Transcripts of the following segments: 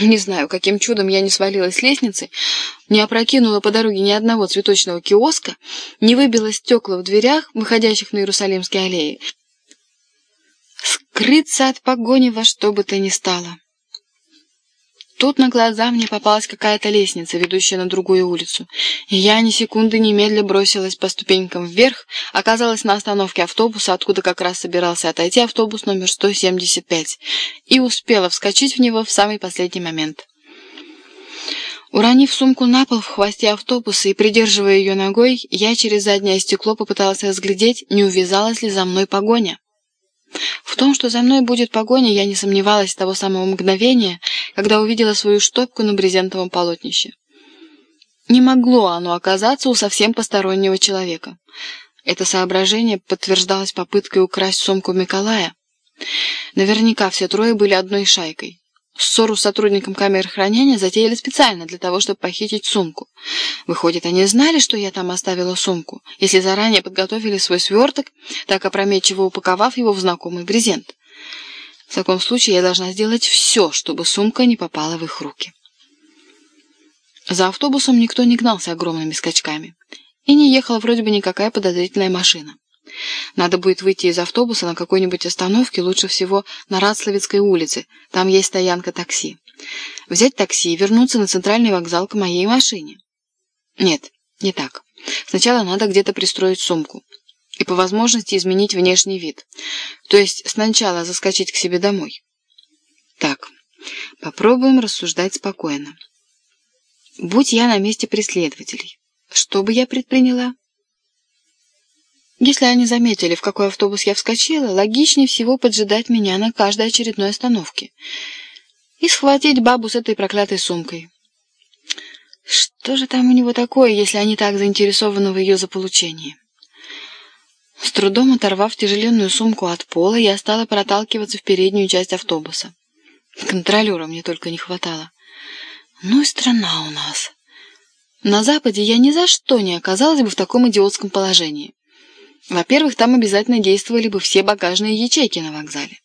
Не знаю, каким чудом я не свалилась с лестницы, не опрокинула по дороге ни одного цветочного киоска, не выбила стекла в дверях, выходящих на Иерусалимские аллеи. Скрыться от погони во что бы то ни стало. Тут на глаза мне попалась какая-то лестница, ведущая на другую улицу, и я ни секунды немедля бросилась по ступенькам вверх, оказалась на остановке автобуса, откуда как раз собирался отойти автобус номер 175, и успела вскочить в него в самый последний момент. Уронив сумку на пол в хвосте автобуса и придерживая ее ногой, я через заднее стекло попыталась разглядеть, не увязалась ли за мной погоня. В том, что за мной будет погоня, я не сомневалась с того самого мгновения, когда увидела свою штопку на брезентовом полотнище. Не могло оно оказаться у совсем постороннего человека. Это соображение подтверждалось попыткой украсть сумку Миколая. Наверняка все трое были одной шайкой. Ссору с сотрудником камеры хранения затеяли специально для того, чтобы похитить сумку. Выходит, они знали, что я там оставила сумку, если заранее подготовили свой сверток, так опрометчиво упаковав его в знакомый брезент. В таком случае я должна сделать все, чтобы сумка не попала в их руки. За автобусом никто не гнался огромными скачками. И не ехала вроде бы никакая подозрительная машина. Надо будет выйти из автобуса на какой-нибудь остановке, лучше всего на Рацловицкой улице, там есть стоянка такси. Взять такси и вернуться на центральный вокзал к моей машине. Нет, не так. Сначала надо где-то пристроить сумку. И по возможности изменить внешний вид. То есть сначала заскочить к себе домой. Так, попробуем рассуждать спокойно. Будь я на месте преследователей, что бы я предприняла? Если они заметили, в какой автобус я вскочила, логичнее всего поджидать меня на каждой очередной остановке и схватить бабу с этой проклятой сумкой. Что же там у него такое, если они так заинтересованы в ее заполучении? С трудом оторвав тяжеленную сумку от пола, я стала проталкиваться в переднюю часть автобуса. Контролера мне только не хватало. Ну и страна у нас. На Западе я ни за что не оказалась бы в таком идиотском положении. Во-первых, там обязательно действовали бы все багажные ячейки на вокзале.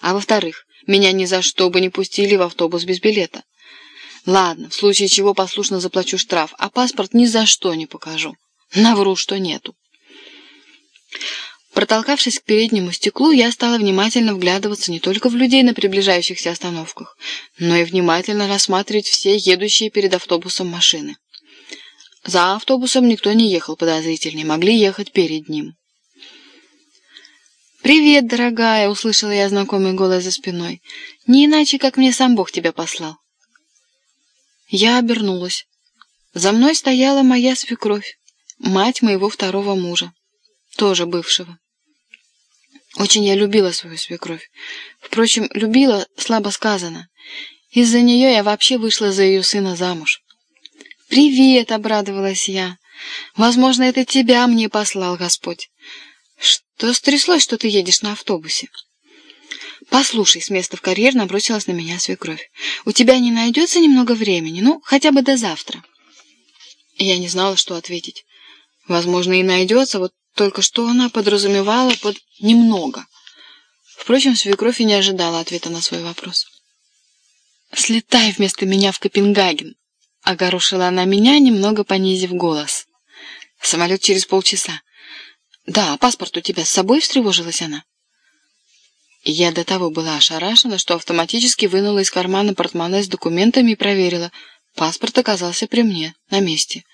А во-вторых, меня ни за что бы не пустили в автобус без билета. Ладно, в случае чего послушно заплачу штраф, а паспорт ни за что не покажу. Навру, что нету. Протолкавшись к переднему стеклу, я стала внимательно вглядываться не только в людей на приближающихся остановках, но и внимательно рассматривать все едущие перед автобусом машины. За автобусом никто не ехал подозрительнее, могли ехать перед ним. «Привет, дорогая!» — услышала я знакомый голос за спиной. «Не иначе, как мне сам Бог тебя послал». Я обернулась. За мной стояла моя свекровь, мать моего второго мужа, тоже бывшего. Очень я любила свою свекровь. Впрочем, любила слабо сказано. Из-за нее я вообще вышла за ее сына замуж. «Привет!» — обрадовалась я. «Возможно, это тебя мне послал Господь. «Что стряслось, что ты едешь на автобусе?» «Послушай», — с места в карьер набросилась на меня свекровь. «У тебя не найдется немного времени? Ну, хотя бы до завтра». Я не знала, что ответить. Возможно, и найдется, вот только что она подразумевала под «немного». Впрочем, свекровь и не ожидала ответа на свой вопрос. «Слетай вместо меня в Копенгаген», — огорошила она меня, немного понизив голос. «Самолет через полчаса. «Да, паспорт у тебя с собой?» — встревожилась она. Я до того была ошарашена, что автоматически вынула из кармана портмоне с документами и проверила. Паспорт оказался при мне, на месте.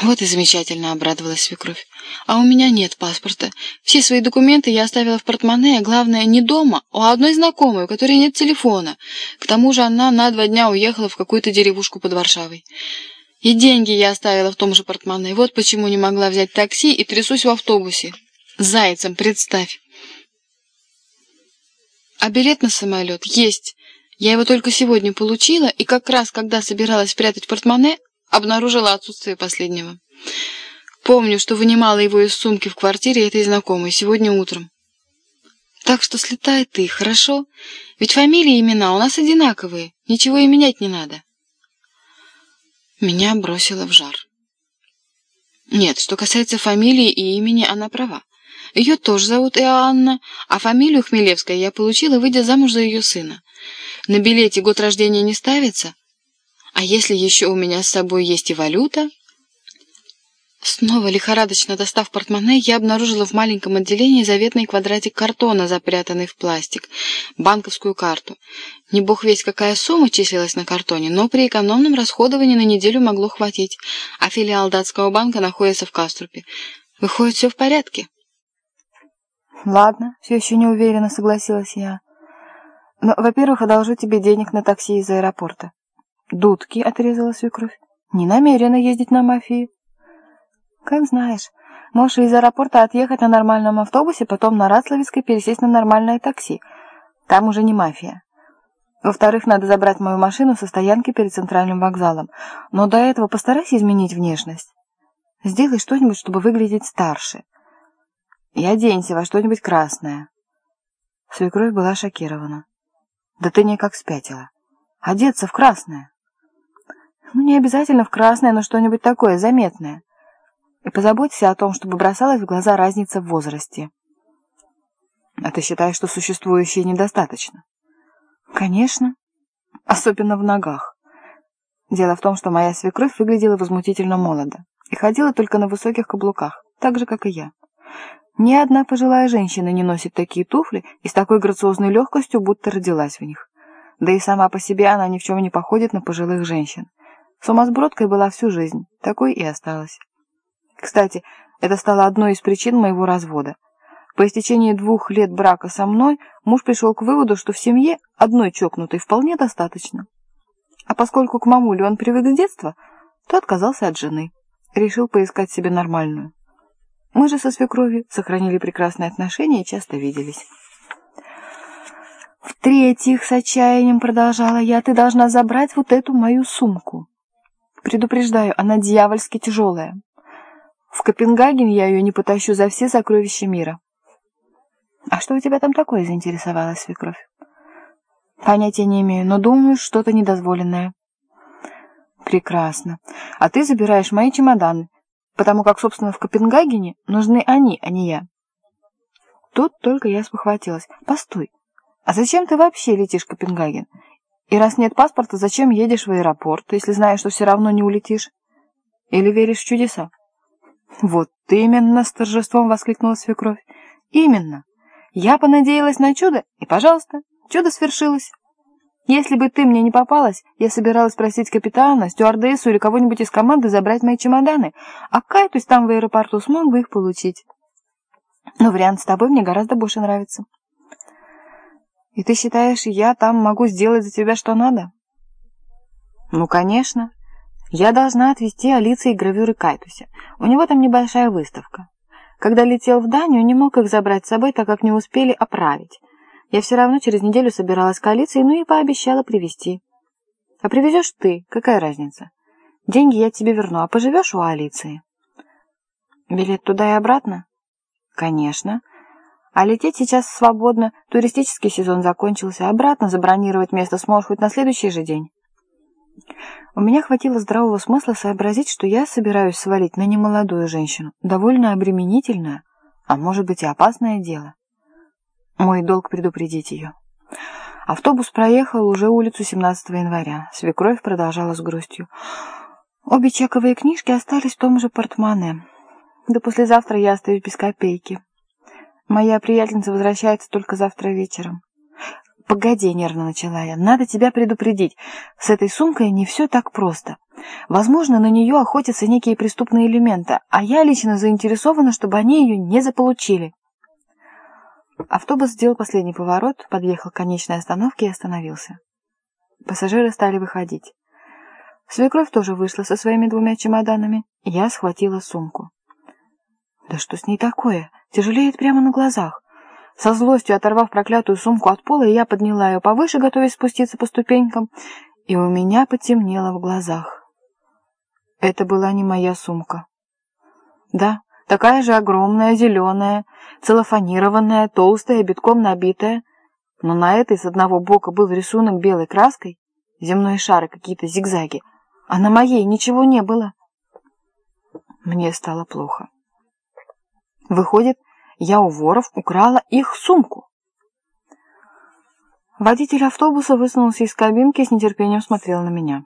Вот и замечательно обрадовалась свекровь. А у меня нет паспорта. Все свои документы я оставила в портмоне, а главное, не дома, а у одной знакомой, у которой нет телефона. К тому же она на два дня уехала в какую-то деревушку под Варшавой. И деньги я оставила в том же портмоне. Вот почему не могла взять такси и трясусь в автобусе. Зайцем, представь. А билет на самолет есть. Я его только сегодня получила, и как раз, когда собиралась спрятать портмоне, обнаружила отсутствие последнего. Помню, что вынимала его из сумки в квартире этой знакомой сегодня утром. Так что слетай ты, хорошо? Ведь фамилии и имена у нас одинаковые, ничего и менять не надо. Меня бросило в жар. Нет, что касается фамилии и имени, она права. Ее тоже зовут Иоанна, а фамилию Хмелевская я получила, выйдя замуж за ее сына. На билете год рождения не ставится? А если еще у меня с собой есть и валюта? Снова лихорадочно достав портмоне, я обнаружила в маленьком отделении заветный квадратик картона, запрятанный в пластик, банковскую карту. Не бог весь какая сумма числилась на картоне, но при экономном расходовании на неделю могло хватить, а филиал датского банка находится в Каструпе. Выходит, все в порядке. Ладно, все еще не уверенно согласилась я. Но, во-первых, одолжу тебе денег на такси из аэропорта. Дудки, отрезала свекровь. Не намерена ездить на мафии. Как знаешь. Можешь из аэропорта отъехать на нормальном автобусе, потом на Расловицкой пересесть на нормальное такси. Там уже не мафия. Во-вторых, надо забрать мою машину со стоянки перед центральным вокзалом. Но до этого постарайся изменить внешность. Сделай что-нибудь, чтобы выглядеть старше. И оденься во что-нибудь красное. Свекровь была шокирована. Да ты не как спятила. Одеться в красное. Ну, не обязательно в красное, но что-нибудь такое заметное. И позаботься о том, чтобы бросалась в глаза разница в возрасте. А ты считаешь, что существующее недостаточно? Конечно. Особенно в ногах. Дело в том, что моя свекровь выглядела возмутительно молодо и ходила только на высоких каблуках, так же, как и я. Ни одна пожилая женщина не носит такие туфли и с такой грациозной легкостью, будто родилась в них. Да и сама по себе она ни в чем не походит на пожилых женщин. Сумасбродкой была всю жизнь, такой и осталась. Кстати, это стало одной из причин моего развода. По истечении двух лет брака со мной муж пришел к выводу, что в семье одной чокнутой вполне достаточно. А поскольку к мамуле он привык с детства, то отказался от жены. Решил поискать себе нормальную. Мы же со свекровью сохранили прекрасные отношения и часто виделись. В-третьих, с отчаянием продолжала я, ты должна забрать вот эту мою сумку. Предупреждаю, она дьявольски тяжелая. В Копенгаген я ее не потащу за все сокровища мира. А что у тебя там такое, заинтересовалась свекровь? Понятия не имею, но думаю, что-то недозволенное. Прекрасно. А ты забираешь мои чемоданы, потому как, собственно, в Копенгагене нужны они, а не я. Тут только я спохватилась. Постой, а зачем ты вообще летишь в Копенгаген? И раз нет паспорта, зачем едешь в аэропорт, если знаешь, что все равно не улетишь? Или веришь в чудеса? «Вот именно!» — с торжеством воскликнула свекровь. «Именно! Я понадеялась на чудо, и, пожалуйста, чудо свершилось. Если бы ты мне не попалась, я собиралась просить капитана, стюардессу или кого-нибудь из команды забрать мои чемоданы, а Кайтус там в аэропорту смог бы их получить. Но вариант с тобой мне гораздо больше нравится». «И ты считаешь, я там могу сделать за тебя что надо?» «Ну, конечно!» Я должна отвезти Алиции гравюры Кайтуся. У него там небольшая выставка. Когда летел в Данию, не мог их забрать с собой, так как не успели оправить. Я все равно через неделю собиралась к Алиции, ну и пообещала привезти. А привезешь ты, какая разница? Деньги я тебе верну, а поживешь у Алиции? Билет туда и обратно? Конечно. А лететь сейчас свободно, туристический сезон закончился, обратно забронировать место сможешь хоть на следующий же день. У меня хватило здравого смысла сообразить, что я собираюсь свалить на немолодую женщину, довольно обременительное, а может быть и опасное дело. Мой долг предупредить ее. Автобус проехал уже улицу 17 января. Свекровь продолжала с грустью. Обе чековые книжки остались в том же портмоне. Да послезавтра я остаюсь без копейки. Моя приятельница возвращается только завтра вечером. «Погоди», — нервно начала я, — «надо тебя предупредить. С этой сумкой не все так просто. Возможно, на нее охотятся некие преступные элементы, а я лично заинтересована, чтобы они ее не заполучили». Автобус сделал последний поворот, подъехал к конечной остановке и остановился. Пассажиры стали выходить. Свекровь тоже вышла со своими двумя чемоданами. Я схватила сумку. «Да что с ней такое? Тяжелеет прямо на глазах». Со злостью оторвав проклятую сумку от пола, я подняла ее повыше, готовясь спуститься по ступенькам, и у меня потемнело в глазах. Это была не моя сумка. Да, такая же огромная, зеленая, целлофанированная, толстая, битком набитая, но на этой с одного бока был рисунок белой краской, земные шары, какие-то зигзаги, а на моей ничего не было. Мне стало плохо. Выходит, я у воров украла их сумку. Водитель автобуса высунулся из кабинки и с нетерпением смотрел на меня.